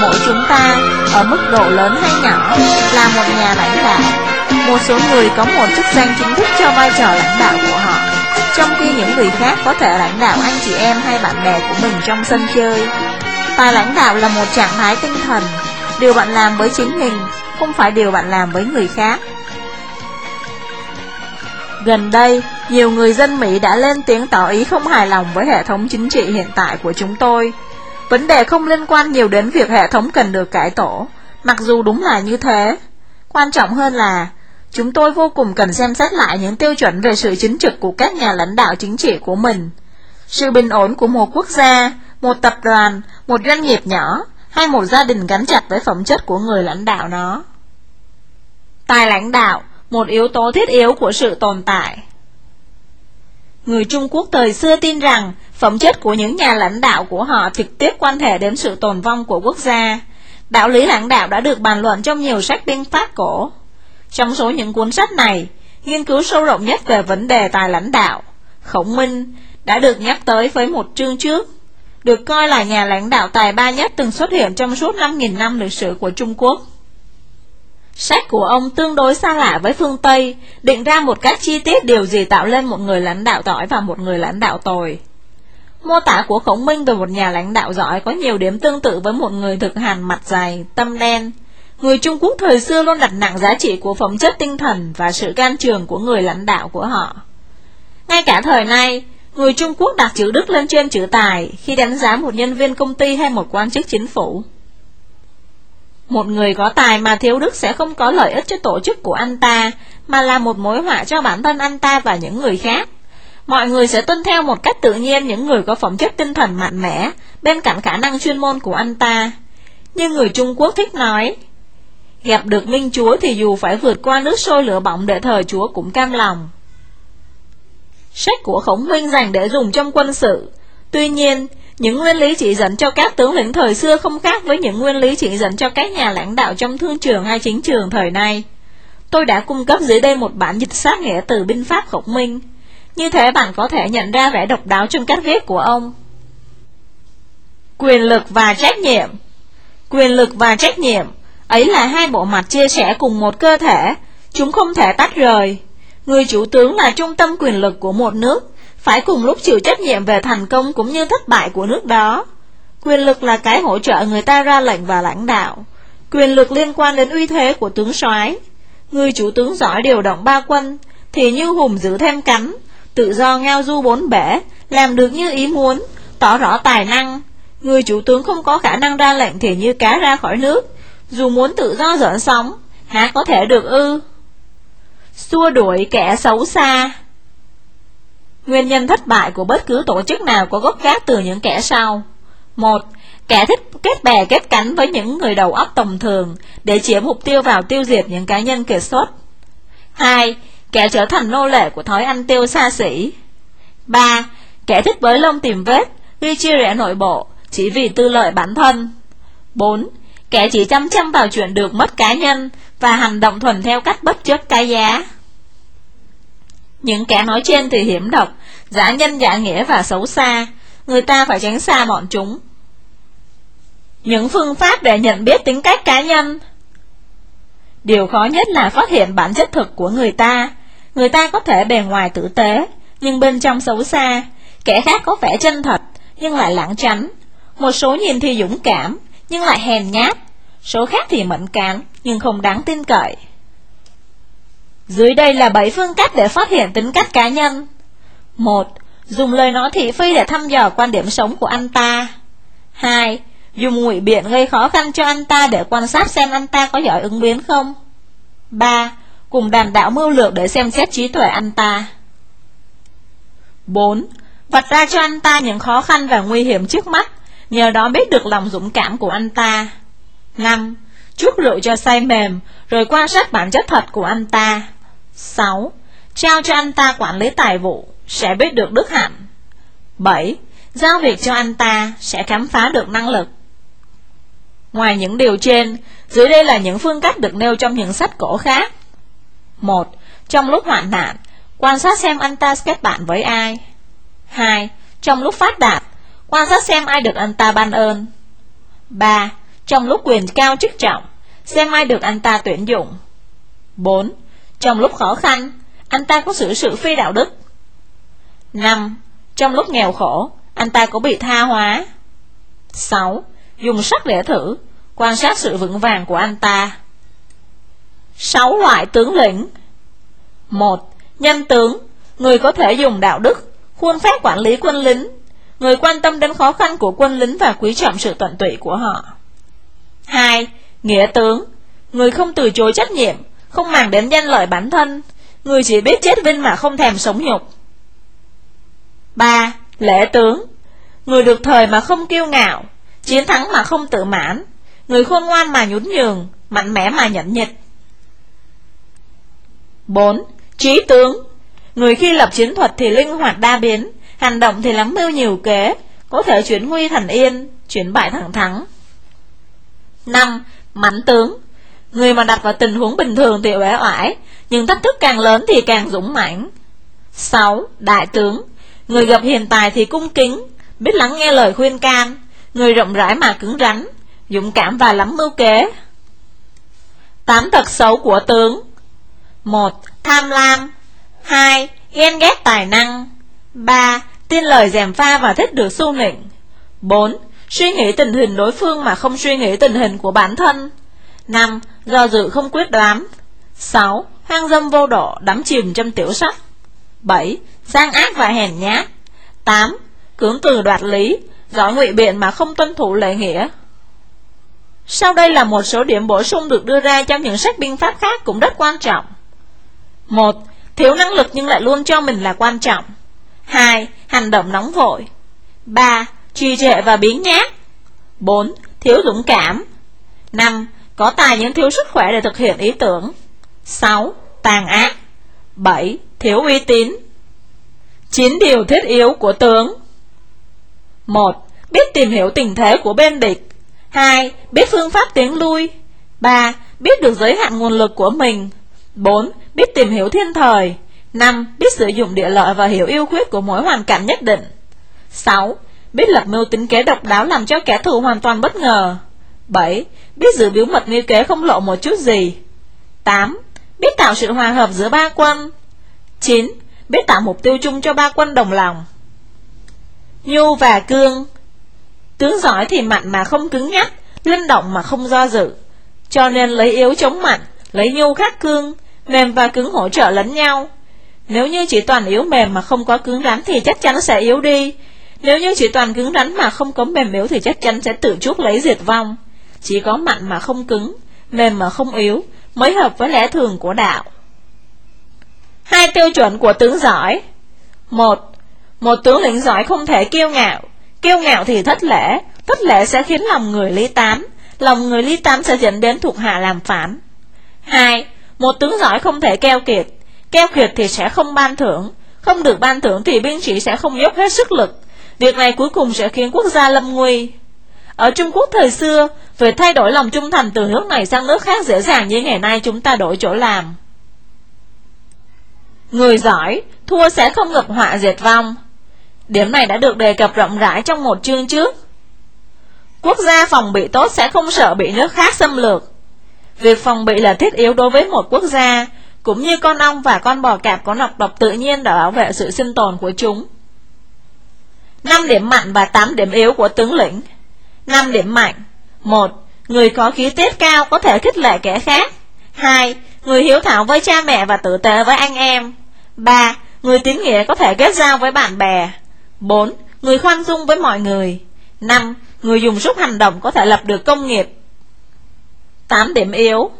Mỗi chúng ta, ở mức độ lớn hay nhỏ, là một nhà lãnh đạo. Một số người có một chức danh chính thức cho vai trò lãnh đạo của họ, trong khi những người khác có thể lãnh đạo anh chị em hay bạn bè của mình trong sân chơi. Tài lãnh đạo là một trạng thái tinh thần, điều bạn làm với chính mình, không phải điều bạn làm với người khác. Gần đây, nhiều người dân Mỹ đã lên tiếng tỏ ý không hài lòng với hệ thống chính trị hiện tại của chúng tôi. Vấn đề không liên quan nhiều đến việc hệ thống cần được cải tổ, mặc dù đúng là như thế. Quan trọng hơn là, chúng tôi vô cùng cần xem xét lại những tiêu chuẩn về sự chính trực của các nhà lãnh đạo chính trị của mình. Sự bình ổn của một quốc gia, một tập đoàn, một doanh nghiệp nhỏ, hay một gia đình gắn chặt với phẩm chất của người lãnh đạo nó. Tài lãnh đạo một yếu tố thiết yếu của sự tồn tại. Người Trung Quốc thời xưa tin rằng phẩm chất của những nhà lãnh đạo của họ trực tiếp quan hệ đến sự tồn vong của quốc gia. Đạo lý lãnh đạo đã được bàn luận trong nhiều sách biên pháp cổ. Trong số những cuốn sách này, nghiên cứu sâu rộng nhất về vấn đề tài lãnh đạo, Khổng Minh đã được nhắc tới với một chương trước, được coi là nhà lãnh đạo tài ba nhất từng xuất hiện trong suốt 5.000 năm lịch sử của Trung Quốc. Sách của ông tương đối xa lạ với phương Tây, định ra một cách chi tiết điều gì tạo lên một người lãnh đạo giỏi và một người lãnh đạo tồi. Mô tả của Khổng Minh về một nhà lãnh đạo giỏi có nhiều điểm tương tự với một người thực hành mặt dày, tâm đen. Người Trung Quốc thời xưa luôn đặt nặng giá trị của phẩm chất tinh thần và sự can trường của người lãnh đạo của họ. Ngay cả thời nay, người Trung Quốc đặt chữ đức lên trên chữ tài khi đánh giá một nhân viên công ty hay một quan chức chính phủ. Một người có tài mà thiếu đức sẽ không có lợi ích cho tổ chức của anh ta, mà là một mối họa cho bản thân anh ta và những người khác. Mọi người sẽ tuân theo một cách tự nhiên những người có phẩm chất tinh thần mạnh mẽ, bên cạnh khả năng chuyên môn của anh ta. Như người Trung Quốc thích nói, gặp được Minh Chúa thì dù phải vượt qua nước sôi lửa bỏng để thờ Chúa cũng cam lòng. Sách của Khổng Minh dành để dùng trong quân sự. Tuy nhiên, những nguyên lý chỉ dẫn cho các tướng lĩnh thời xưa không khác với những nguyên lý chỉ dẫn cho các nhà lãnh đạo trong thương trường hay chính trường thời nay. Tôi đã cung cấp dưới đây một bản dịch sát nghĩa từ binh pháp khổng minh. Như thế bạn có thể nhận ra vẻ độc đáo trong cách viết của ông. Quyền lực và trách nhiệm Quyền lực và trách nhiệm Ấy là hai bộ mặt chia sẻ cùng một cơ thể Chúng không thể tách rời Người chủ tướng là trung tâm quyền lực của một nước phải cùng lúc chịu trách nhiệm về thành công cũng như thất bại của nước đó. Quyền lực là cái hỗ trợ người ta ra lệnh và lãnh đạo. Quyền lực liên quan đến uy thế của tướng soái. Người chủ tướng giỏi điều động ba quân, thì như hùng giữ thêm cánh, tự do ngao du bốn bể, làm được như ý muốn, tỏ rõ tài năng. Người chủ tướng không có khả năng ra lệnh thì như cá ra khỏi nước, dù muốn tự do dỡn sóng, há có thể được ư. Xua đuổi kẻ xấu xa Nguyên nhân thất bại của bất cứ tổ chức nào có gốc gác từ những kẻ sau. một Kẻ thích kết bè kết cánh với những người đầu óc tầm thường để chiếm mục tiêu vào tiêu diệt những cá nhân kiệt xuất. 2. Kẻ trở thành nô lệ của thói ăn tiêu xa xỉ. 3. Kẻ thích bới lông tìm vết, gây chia rẽ nội bộ, chỉ vì tư lợi bản thân. 4. Kẻ chỉ chăm chăm vào chuyện được mất cá nhân và hành động thuần theo cách bất chấp cái giá. Những kẻ nói trên thì hiểm độc, giả nhân giả nghĩa và xấu xa, người ta phải tránh xa bọn chúng. Những phương pháp để nhận biết tính cách cá nhân Điều khó nhất là phát hiện bản chất thực của người ta. Người ta có thể bề ngoài tử tế, nhưng bên trong xấu xa. Kẻ khác có vẻ chân thật, nhưng lại lãng tránh. Một số nhìn thì dũng cảm, nhưng lại hèn nhát. Số khác thì mẫn cán, nhưng không đáng tin cậy. Dưới đây là 7 phương cách để phát hiện tính cách cá nhân. 1. Dùng lời nói thị phi để thăm dò quan điểm sống của anh ta. 2. Dùng ngụy biện gây khó khăn cho anh ta để quan sát xem anh ta có giỏi ứng biến không. 3. Cùng đàn đạo mưu lược để xem xét trí tuệ anh ta. 4. Vạch ra cho anh ta những khó khăn và nguy hiểm trước mắt, nhờ đó biết được lòng dũng cảm của anh ta. 5. Chuốc rượu cho say mềm, rồi quan sát bản chất thật của anh ta. 6. Trao cho anh ta quản lý tài vụ, sẽ biết được đức hạnh. 7. Giao việc cho anh ta, sẽ khám phá được năng lực. Ngoài những điều trên, dưới đây là những phương cách được nêu trong những sách cổ khác. 1. Trong lúc hoạn nạn, quan sát xem anh ta kết bạn với ai. 2. Trong lúc phát đạt, Quan sát xem ai được anh ta ban ơn 3. Trong lúc quyền cao chức trọng Xem ai được anh ta tuyển dụng 4. Trong lúc khó khăn Anh ta có xử sự phi đạo đức 5. Trong lúc nghèo khổ, Anh ta có bị tha hóa 6. Dùng sắc để thử, Quan sát sự vững vàng của anh ta 6 loại tướng lĩnh 1. Nhân tướng, Người có thể dùng đạo đức, Khuôn phép quản lý quân lính, Người quan tâm đến khó khăn của quân lính Và quý trọng sự tận tụy của họ 2. Nghĩa tướng, Người không từ chối trách nhiệm, Không màng đến danh lợi bản thân, Người chỉ biết chết vinh mà không thèm sống nhục 3. Lễ tướng Người được thời mà không kiêu ngạo, Chiến thắng mà không tự mãn, Người khôn ngoan mà nhún nhường, Mạnh mẽ mà nhẫn nhịn 4. Trí tướng Người khi lập chiến thuật thì linh hoạt đa biến, Hành động thì lắm mưu nhiều kế, Có thể chuyển nguy thành yên, Chuyển bại thẳng thắng 5. Mãn tướng Người mà đặt vào tình huống bình thường thì uể oải, Nhưng thách thức càng lớn thì càng dũng mãnh 6. Đại tướng Người gặp hiền tài thì cung kính, Biết lắng nghe lời khuyên can Người rộng rãi mà cứng rắn, Dũng cảm và lắm mưu kế Tám tật xấu của tướng 1. Tham lam 2. Ghen ghét tài năng 3. Tin lời dèm pha và thích được xu nịnh 4. Suy nghĩ tình hình đối phương mà không suy nghĩ tình hình của bản thân 5. Do dự không quyết đoán 6. Hoang dâm vô độ, đắm chìm trong tiểu sắc 7. Gian ác và hèn nhát 8. Cưỡng từ đoạt lý Giỏi ngụy biện mà không tuân thủ lệ nghĩa Sau đây là một số điểm bổ sung được đưa ra trong những sách binh pháp khác cũng rất quan trọng 1. Thiếu năng lực nhưng lại luôn cho mình là quan trọng 2. Hành động nóng vội 3. Trì trệ và biến nhát 4. Thiếu dũng cảm 5. Có tài nhưng thiếu sức khỏe để thực hiện ý tưởng 6. Tàn ác 7. Thiếu uy tín 9 điều thiết yếu của tướng 1. Biết tìm hiểu tình thế của bên địch 2. Biết phương pháp tiến lui 3. Biết được giới hạn nguồn lực của mình 4. Biết tìm hiểu thiên thời 5. Biết sử dụng địa lợi và hiểu yêu khuyết của mỗi hoàn cảnh nhất định 6. Biết lập mưu tính kế độc đáo làm cho kẻ thù hoàn toàn bất ngờ 7. Biết giữ bí mật nghi kế không lộ một chút gì 8. Biết tạo sự hòa hợp giữa ba quân 9. Biết tạo mục tiêu chung cho ba quân đồng lòng. Nhu và cương, Tướng giỏi thì mạnh mà không cứng nhắc, Linh động mà không do dự. Cho nên lấy yếu chống mạnh, Lấy nhu khắc cương, Mềm và cứng hỗ trợ lẫn nhau. Nếu như chỉ toàn yếu mềm mà không có cứng rắn Thì chắc chắn sẽ yếu đi. Nếu như chỉ toàn cứng rắn mà không có mềm yếu Thì chắc chắn sẽ tự chuốc lấy diệt vong. Chỉ có mạnh mà không cứng, Mềm mà không yếu Mới hợp với lẽ thường của đạo. Hai tiêu chuẩn của tướng giỏi. Một Một tướng lĩnh giỏi không thể kiêu ngạo. Kiêu ngạo thì thất lễ. Thất lễ sẽ khiến lòng người ly tán. Lòng người ly tán sẽ dẫn đến thuộc hạ làm phản. Hai, Một tướng giỏi không thể keo kiệt. Keo kiệt thì sẽ không ban thưởng. Không được ban thưởng thì binh sĩ sẽ không dốc hết sức lực. Việc này cuối cùng sẽ khiến quốc gia lâm nguy. Ở Trung Quốc thời xưa, Việc thay đổi lòng trung thành từ nước này sang nước khác dễ dàng như ngày nay chúng ta đổi chỗ làm. Người giỏi, thua sẽ không gặp họa diệt vong. Điểm này đã được đề cập rộng rãi trong một chương trước. Quốc gia phòng bị tốt sẽ không sợ bị nước khác xâm lược. Việc phòng bị là thiết yếu đối với một quốc gia, cũng như con ong và con bò cạp có nọc độc tự nhiên để bảo vệ sự sinh tồn của chúng. 5 điểm mạnh và 8 điểm yếu của tướng lĩnh 5 điểm mạnh 1. Người có khí tiết cao có thể khích lệ kẻ khác 2. Người hiếu thảo với cha mẹ và tử tế với anh em 3. Người tín nghĩa có thể kết giao với bạn bè 4. Người khoan dung với mọi người 5. Người dùng sức hành động có thể lập được công nghiệp 8 điểm yếu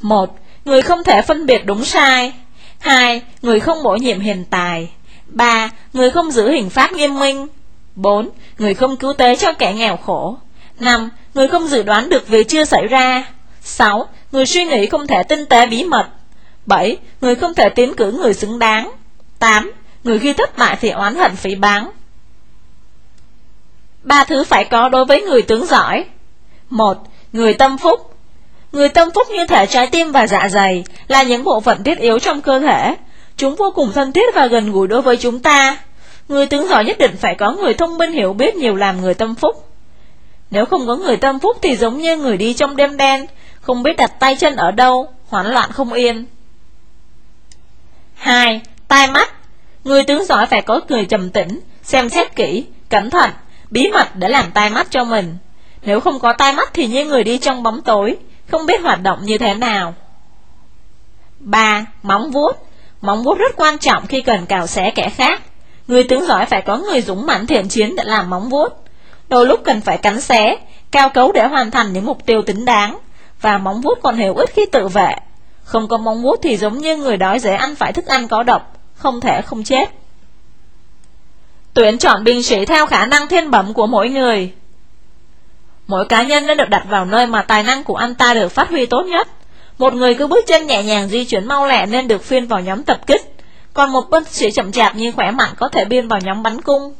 1. Người không thể phân biệt đúng sai 2. Người không bổ nhiệm hiền tài 3. Người không giữ hình pháp nghiêm minh 4. Người không cứu tế cho kẻ nghèo khổ 5. Người không dự đoán được việc chưa xảy ra 6. Người suy nghĩ không thể tinh tế bí mật 7. Người không thể tiến cử người xứng đáng 8. Người khi thất bại thì oán hận phỉ báng Ba thứ phải có đối với người tướng giỏi 1. Người tâm phúc Người tâm phúc như thể trái tim và dạ dày là những bộ phận thiết yếu trong cơ thể Chúng vô cùng thân thiết và gần gũi đối với chúng ta Người tướng giỏi nhất định phải có người thông minh hiểu biết nhiều làm người tâm phúc. Nếu không có người tâm phúc thì giống như người đi trong đêm đen, không biết đặt tay chân ở đâu, hoảng loạn không yên. 2. Tai mắt Người tướng giỏi phải có người trầm tĩnh, xem xét kỹ, cẩn thận, bí mật để làm tai mắt cho mình. Nếu không có tai mắt thì như người đi trong bóng tối, không biết hoạt động như thế nào. 3. Móng vuốt Móng vuốt rất quan trọng khi cần cào xé kẻ khác. Người tướng giỏi phải có người dũng mãnh thiện chiến để làm móng vuốt. Đôi lúc cần phải cắn xé, cao cấu để hoàn thành những mục tiêu tính đáng, và móng vuốt còn hữu ích khi tự vệ. Không có móng vuốt thì giống như người đói dễ ăn phải thức ăn có độc, không thể không chết. Tuyển chọn binh sĩ theo khả năng thiên bẩm của mỗi người. Mỗi cá nhân nên được đặt vào nơi mà tài năng của anh ta được phát huy tốt nhất. Một người cứ bước chân nhẹ nhàng di chuyển mau lẹ nên được phiên vào nhóm tập kích, còn một binh sĩ chậm chạp nhưng khỏe mạnh có thể biên vào nhóm bắn cung.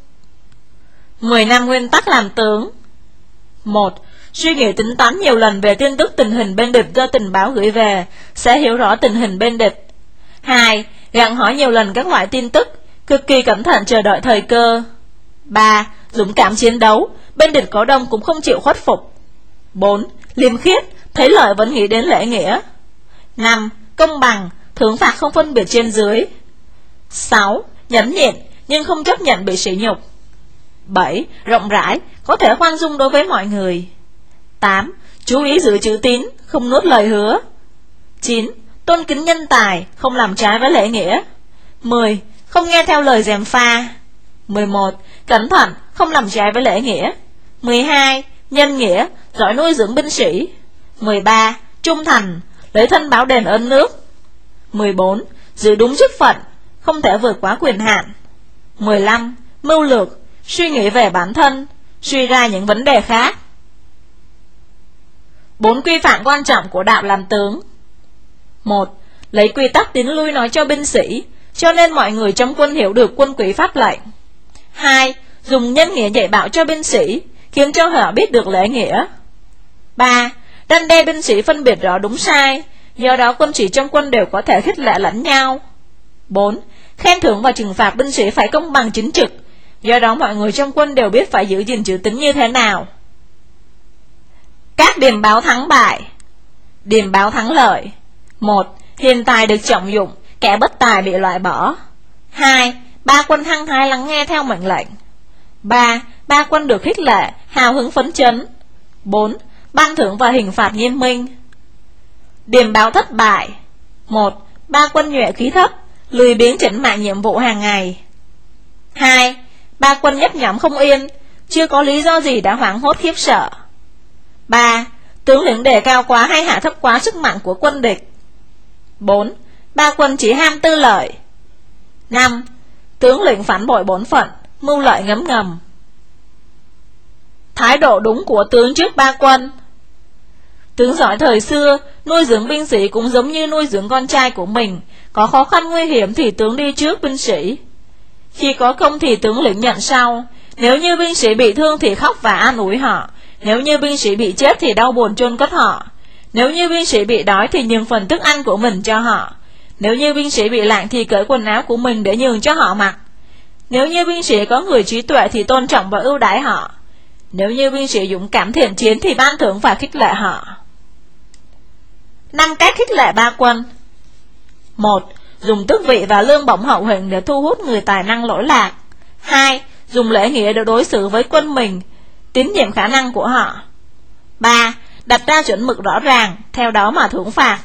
10 năm nguyên tắc làm tướng 1. Suy nghĩ tính toán nhiều lần về tin tức tình hình bên địch do tình báo gửi về, sẽ hiểu rõ tình hình bên địch. 2. Gặn hỏi nhiều lần các loại tin tức, cực kỳ cẩn thận chờ đợi thời cơ. 3. Dũng cảm chiến đấu, bên địch có đông cũng không chịu khuất phục. 4. Liêm khiết, thấy lợi vẫn nghĩ đến lễ nghĩa. 5. Công bằng, thưởng phạt không phân biệt trên dưới. 6. Nhẫn nhịn, nhưng không chấp nhận bị sỉ nhục. 7. Rộng rãi, có thể khoan dung đối với mọi người. 8. Chú ý giữ chữ tín, không nuốt lời hứa. 9. Tôn kính nhân tài, không làm trái với lễ nghĩa. 10. Không nghe theo lời dèm pha. 11. Cẩn thận, không làm trái với lễ nghĩa. 12. Nhân nghĩa, giỏi nuôi dưỡng binh sĩ. 13. Trung thành, lấy thân báo đền ơn nước. 14. Giữ đúng chức phận, không thể vượt quá quyền hạn. 15. Mưu lược, suy nghĩ về bản thân, suy ra những vấn đề khác. Bốn quy phạm quan trọng của đạo làm tướng một Lấy quy tắc tiến lui nói cho binh sĩ, cho nên mọi người trong quân hiểu được quân quý pháp lệnh. 2. Dùng nhân nghĩa dạy bảo cho binh sĩ, khiến cho họ biết được lễ nghĩa. 3. đanh đe binh sĩ phân biệt rõ đúng sai, do đó quân sĩ trong quân đều có thể khích lệ lẫn nhau. 4. Khen thưởng và trừng phạt binh sĩ phải công bằng chính trực, do đó mọi người trong quân đều biết phải giữ gìn chữ tính như thế nào. Các điểm báo thắng bại Điểm báo thắng lợi 1. Hiền tài được trọng dụng, kẻ bất tài bị loại bỏ 2. Ba quân hăng thái lắng nghe theo mệnh lệnh 3. Ba quân được khích lệ, hào hứng phấn chấn 4. Ban thưởng và hình phạt nghiêm minh Điểm báo thất bại 1. Ba quân nhuệ khí thấp, lười biến chỉnh mạng nhiệm vụ hàng ngày 2. Ba quân nhấp nhóm không yên, chưa có lý do gì đã hoảng hốt khiếp sợ 3. Tướng lĩnh đề cao quá hay hạ thấp quá sức mạnh của quân địch 4. Ba quân chỉ ham tư lợi 5. Tướng lĩnh phản bội bổn phận, mưu lợi ngấm ngầm Thái độ đúng của tướng trước ba quân Tướng giỏi thời xưa, nuôi dưỡng binh sĩ cũng giống như nuôi dưỡng con trai của mình, có khó khăn nguy hiểm thì tướng đi trước binh sĩ. Khi có công thì tướng lĩnh nhận sau, nếu như binh sĩ bị thương thì khóc và an ủi họ, nếu như binh sĩ bị chết thì đau buồn chôn cất họ. Nếu như binh sĩ bị đói thì nhường phần thức ăn của mình cho họ. Nếu như binh sĩ bị lạnh thì cởi quần áo của mình để nhường cho họ mặc. Nếu như binh sĩ có người trí tuệ thì tôn trọng và ưu đãi họ. Nếu như binh sĩ dũng cảm thiện chiến thì ban thưởng và khích lệ họ. năm cách khích lệ ba quân 1. Dùng tước vị và lương bổng hậu hình để thu hút người tài năng lỗi lạc 2. Dùng lễ nghĩa để đối xử với quân mình tín nhiệm khả năng của họ. 3. Đặt ra chuẩn mực rõ ràng, theo đó mà thưởng phạt.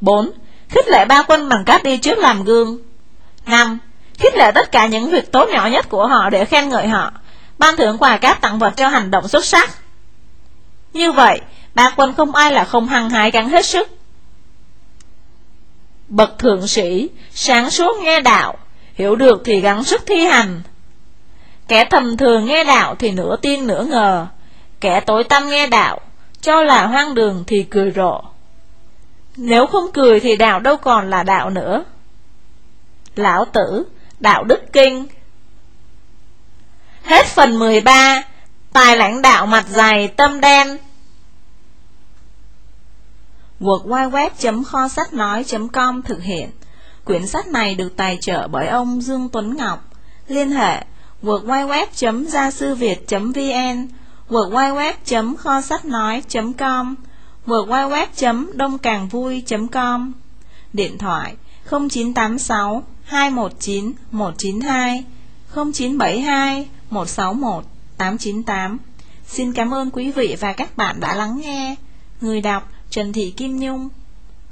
4. Khích lệ ba quân bằng cách đi trước làm gương. 5. Khích lệ tất cả những việc tốt nhỏ nhất của họ để khen ngợi họ, ban thưởng quà cáp tặng vật cho hành động xuất sắc. Như vậy, ba quân không ai là không hăng hái gắn hết sức. Bậc thượng sĩ, sáng suốt nghe đạo, hiểu được thì gắng sức thi hành, Kẻ thầm thường nghe đạo thì nửa tin nửa ngờ. Kẻ tối tâm nghe đạo, Cho là hoang đường thì cười rộ. Nếu không cười thì đạo đâu còn là đạo nữa. Lão tử, Đạo Đức Kinh. Hết phần 13 Tài lãnh đạo mặt dày, tâm đen. Www.kho sách nói.com thực hiện. Quyển sách này được tài trợ bởi ông Dương Tuấn Ngọc. Liên hệ www.gia sư việt.vn www.kho sách nói.com www.đông càng vui.com Điện thoại 0986 219 192 0972 161 898 Xin cảm ơn quý vị và các bạn đã lắng nghe. Người đọc Trần Thị Kim Nhung.